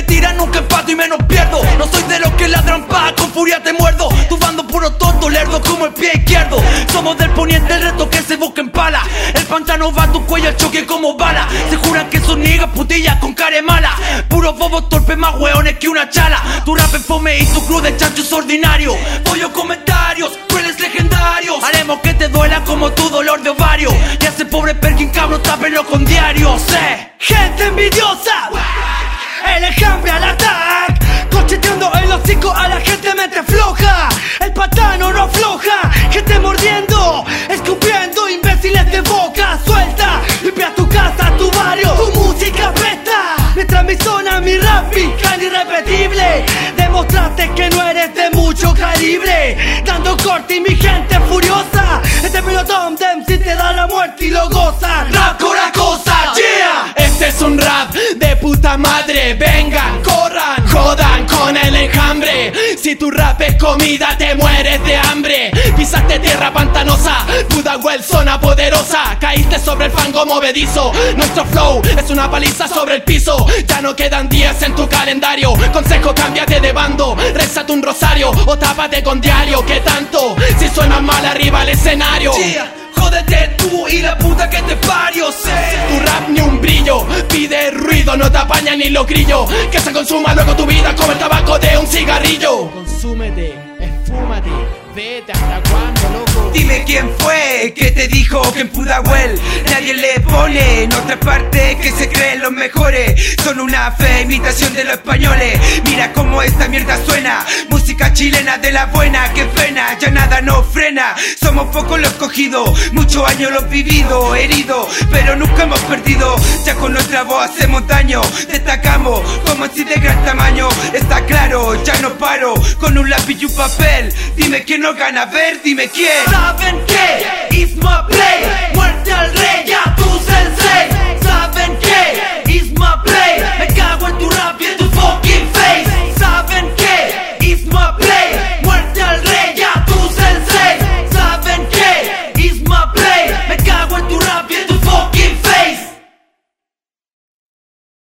me tiran nunca empato y menos pierdo. No soy de los que ladran paz, con furia te muerdo. Tu bando puro tonto, lerdo como el pie izquierdo. Somos del poniente, el reto que se busca en pala. El pantano va a tu cuello choque como bala. Se juran que son niggas putillas con care mala. Puros bobos torpes más hueones que una chala. Tu rap es fome y tu cruz de chancho es ordinario. Pollo comentarios, crueles legendarios. Haremos que te duela como tu dolor de ovario. Y ese pobre perkin cabro tápenlo con diarios. Gente envidiosa. El enjambre al ataque. Cocheteando el hocico a la gente mente floja El patano no afloja. Gente mordiendo, escupiendo Imbéciles de boca suelta. Limpia tu casa, tu barrio Tu música apesta Mientras mi zona, mi rap pican irrepetible. Demostraste que no eres de mucho calibre. Dando corte y mi gente furiosa. Este pelotón de MC te da la muerte y lo goza. Rap puta madre Vengan, corran, jodan con el enjambre. Si tu rap es comida te mueres de hambre. Pisaste tierra pantanosa Pudahuel zona poderosa. Caíste sobre el fango movedizo. Nuestro flow es una paliza sobre el piso. Ya no quedan días en tu calendario. Consejo cámbiate de bando Rezate un rosario o tápate con diario. ¿Qué tanto? Si suena mal arriba el escenario. Yeah, Jódete tú y la puta que te parió, sé. Tu rap Pide ruido, no te apaña ni lo grillo. Que se consuma luego tu vida como el tabaco de un cigarrillo. Consúmete, esfúmate, vete hasta quién fue que te dijo que en Pudahuel nadie le pone En otra parte que se creen los mejores Son una fe imitación de los españoles. Mira cómo esta mierda suena. Música chilena de la buena, qué pena Ya nada nos frena. Somos pocos los cogidos Muchos años los vividos, heridos Pero nunca hemos perdido. Ya con nuestra voz hacemos daño Destacamos como si de gran tamaño. Está claro, ya no paro Con un lápiz y un papel. Dime quién nos gana, a ver, dime quién Juan K is my play. Muerte al rey.